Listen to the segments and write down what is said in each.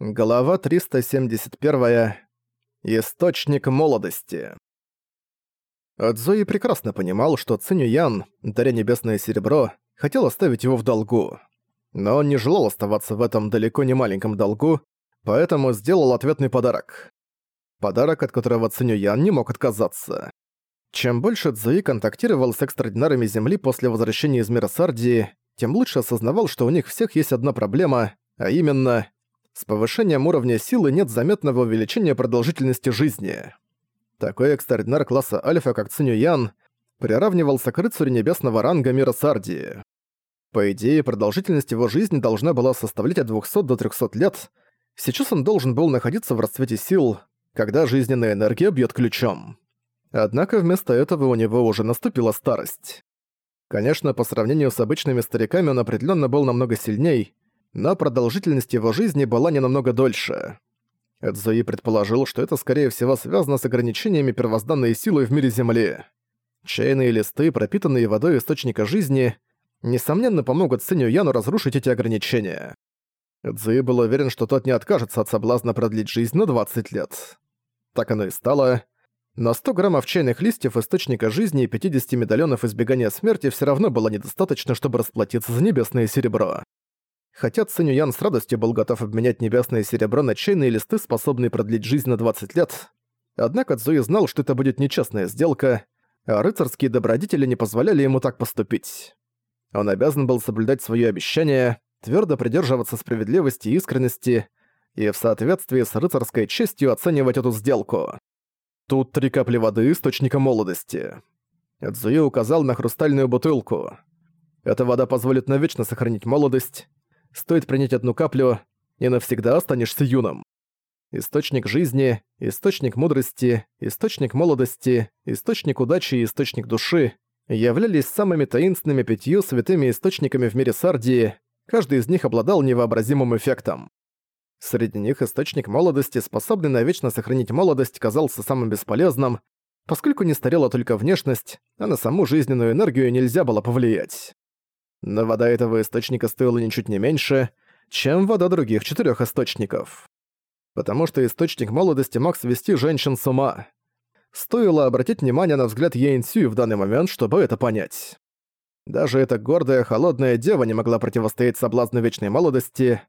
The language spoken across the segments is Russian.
Глава 371. Источник молодости. Цзуи прекрасно понимал, что Циню Ян, даря небесное серебро, хотел оставить его в долгу. Но он не желал оставаться в этом далеко не маленьком долгу, поэтому сделал ответный подарок. Подарок, от которого Циню Ян не мог отказаться. Чем больше Цзуи контактировал с экстраординарами Земли после возвращения из мира Сардии, тем лучше осознавал, что у них всех есть одна проблема, а именно с повышением уровня силы нет заметного увеличения продолжительности жизни. Такой экстраординар класса Альфа, как Циню Ян, приравнивался к рыцарю небесного ранга мира Сардии. По идее, продолжительность его жизни должна была составлять от 200 до 300 лет. Сейчас он должен был находиться в расцвете сил, когда жизненная энергия бьет ключом. Однако вместо этого у него уже наступила старость. Конечно, по сравнению с обычными стариками он определенно был намного сильней, но продолжительность его жизни была не намного дольше. Эдзуи предположил, что это скорее всего связано с ограничениями первозданной силы в мире Земли. Чайные листы, пропитанные водой источника жизни, несомненно помогут Синю Яну разрушить эти ограничения. Эдзуи был уверен, что тот не откажется от соблазна продлить жизнь на 20 лет. Так оно и стало. Но 100 граммов чайных листьев источника жизни и 50 медальонов избегания смерти все равно было недостаточно, чтобы расплатиться за небесное серебро. Хотя Цинь Ян с радостью был готов обменять небесное серебро на чайные листы, способные продлить жизнь на 20 лет, однако Цзуи знал, что это будет нечестная сделка, а рыцарские добродетели не позволяли ему так поступить. Он обязан был соблюдать свои обещания, твердо придерживаться справедливости и искренности, и в соответствии с рыцарской честью оценивать эту сделку. Тут три капли воды источника молодости. Цзуи указал на хрустальную бутылку. Эта вода позволит навечно сохранить молодость, Стоит принять одну каплю, и навсегда останешься юным. Источник жизни, источник мудрости, источник молодости, источник удачи и источник души являлись самыми таинственными пятью святыми источниками в мире Сардии, каждый из них обладал невообразимым эффектом. Среди них источник молодости, способный навечно сохранить молодость, казался самым бесполезным, поскольку не старела только внешность, а на саму жизненную энергию нельзя было повлиять. Но вода этого источника стоила ничуть не меньше, чем вода других четырех источников. Потому что источник молодости мог свести женщин с ума. Стоило обратить внимание на взгляд Йен в данный момент, чтобы это понять. Даже эта гордая, холодная дева не могла противостоять соблазну вечной молодости.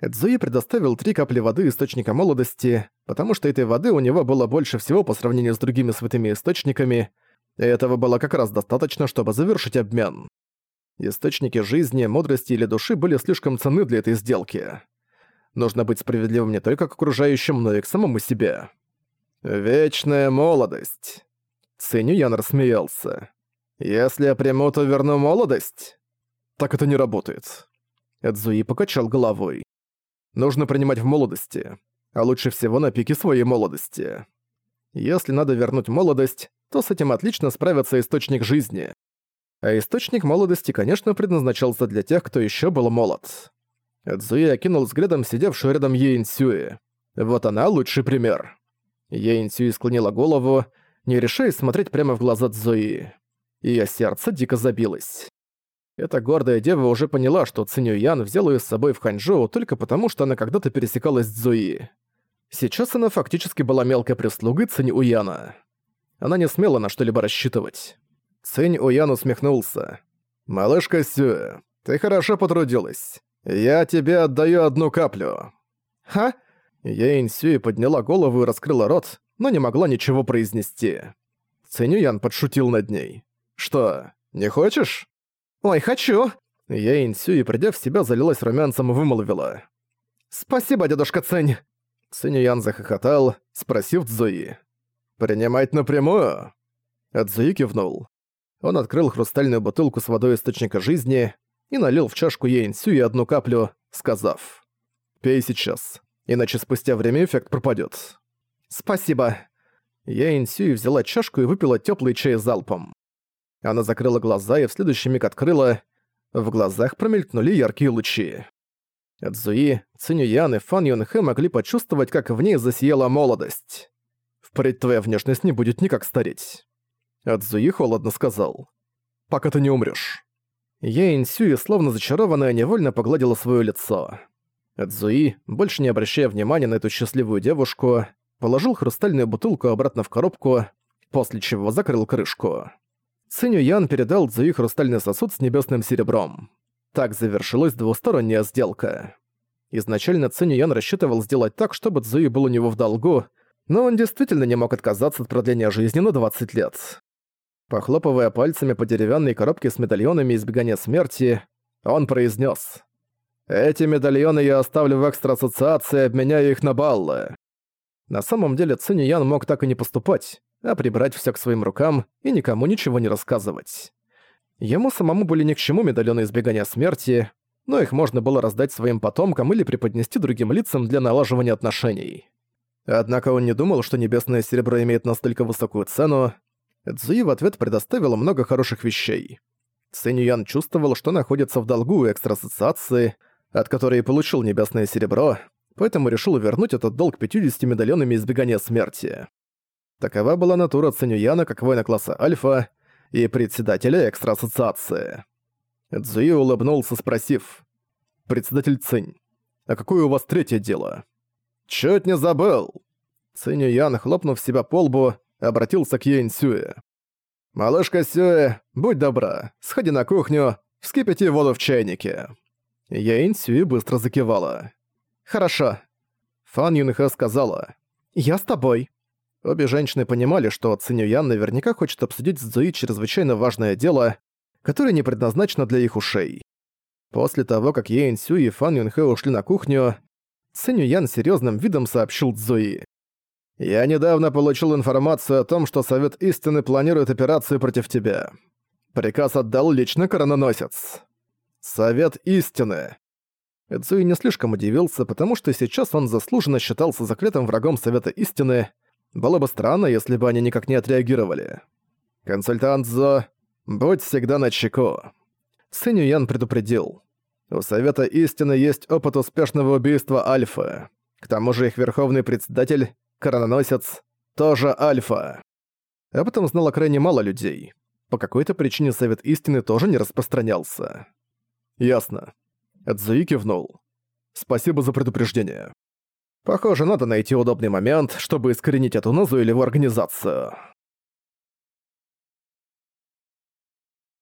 Эдзуи предоставил три капли воды источника молодости, потому что этой воды у него было больше всего по сравнению с другими святыми источниками, и этого было как раз достаточно, чтобы завершить обмен. Источники жизни, мудрости или души были слишком ценны для этой сделки. Нужно быть справедливым не только к окружающим, но и к самому себе. «Вечная молодость!» Ценю Ян рассмеялся. «Если я приму, то верну молодость?» «Так это не работает». Эдзуи покачал головой. «Нужно принимать в молодости, а лучше всего на пике своей молодости. Если надо вернуть молодость, то с этим отлично справится источник жизни а источник молодости, конечно, предназначался для тех, кто еще был молод. Цзуи окинул взглядом сидевшую рядом Йеинсюи. Вот она лучший пример. Йеинсюи склонила голову, не решаясь смотреть прямо в глаза Цзуи. Её сердце дико забилось. Эта гордая дева уже поняла, что Циню Ян взял её с собой в Ханчжоу только потому, что она когда-то пересекалась с Цзуи. Сейчас она фактически была мелкой прислугой Цинь Яна. Она не смела на что-либо рассчитывать. Цинь Уян усмехнулся. «Малышка Сю, ты хорошо потрудилась. Я тебе отдаю одну каплю». «Ха?» Яин Сюи подняла голову и раскрыла рот, но не могла ничего произнести. Цинь Уян подшутил над ней. «Что, не хочешь?» «Ой, хочу!» Яин Сюи, придя в себя, залилась румянцем и вымолвила. «Спасибо, дедушка Цинь!» Цинь Уян захохотал, спросив Цзуи. «Принимать напрямую?» Цзуи кивнул. Он открыл хрустальную бутылку с водой источника жизни и налил в чашку Йенсю и одну каплю, сказав «Пей сейчас, иначе спустя время эффект пропадёт». «Спасибо». Яинсюй взяла чашку и выпила тёплый чай залпом. Она закрыла глаза и в следующий миг открыла. В глазах промелькнули яркие лучи. Цзуи, Цинюян и Фан Юнхэ могли почувствовать, как в ней засияла молодость. Впредь твоя внешность не будет никак стареть. Адзуи холодно сказал. «Пока ты не умрёшь». Яин Сюи, словно зачарованная, невольно погладила своё лицо. Цзуи, больше не обращая внимания на эту счастливую девушку, положил хрустальную бутылку обратно в коробку, после чего закрыл крышку. Циню Ян передал Цзуи хрустальный сосуд с небесным серебром. Так завершилась двусторонняя сделка. Изначально Циню Ян рассчитывал сделать так, чтобы Цзуи был у него в долгу, но он действительно не мог отказаться от продления жизни на 20 лет. Похлопывая пальцами по деревянной коробке с медальонами избегания смерти, он произнес: «Эти медальоны я оставлю в экстра-ассоциации, обменяя их на баллы». На самом деле Цинь Ян мог так и не поступать, а прибрать все к своим рукам и никому ничего не рассказывать. Ему самому были ни к чему медальоны избегания смерти, но их можно было раздать своим потомкам или преподнести другим лицам для налаживания отношений. Однако он не думал, что небесное серебро имеет настолько высокую цену. Цзуи в ответ предоставил много хороших вещей. Цинь Ян чувствовал, что находится в долгу у экстрасоциации, от которой получил небесное серебро, поэтому решил вернуть этот долг 50 медальонами избегания смерти. Такова была натура Цинюяна как воина класса Альфа и председателя экстра-ассоциации. Цзуи улыбнулся, спросив. «Председатель Цинь, а какое у вас третье дело?» «Чуть не забыл!» Циню Ян, хлопнув себя по лбу, обратился к Йен Сюэ. «Малышка Сюэ, будь добра, сходи на кухню, вскипяти воду в чайнике». Яин Сюэ быстро закивала. «Хорошо». Фан Юнхэ сказала. «Я с тобой». Обе женщины понимали, что Циню Ян наверняка хочет обсудить с Цзуи чрезвычайно важное дело, которое не предназначено для их ушей. После того, как Йен Сю и Фан Юнхэ ушли на кухню, Циню Ян серьезным видом сообщил Цзуи. «Я недавно получил информацию о том, что Совет Истины планирует операцию против тебя. Приказ отдал лично корононосец. Совет Истины». Цзуи не слишком удивился, потому что сейчас он заслуженно считался закрытым врагом Совета Истины. Было бы странно, если бы они никак не отреагировали. «Консультант Зо, будь всегда начеку». Циню Ян предупредил. У Совета Истины есть опыт успешного убийства Альфа. К тому же их верховный председатель, корононосец, тоже Альфа. Об этом знало крайне мало людей. По какой-то причине Совет Истины тоже не распространялся. Ясно. Эдзуи кивнул. Спасибо за предупреждение. Похоже, надо найти удобный момент, чтобы искоренить эту назойливую организацию.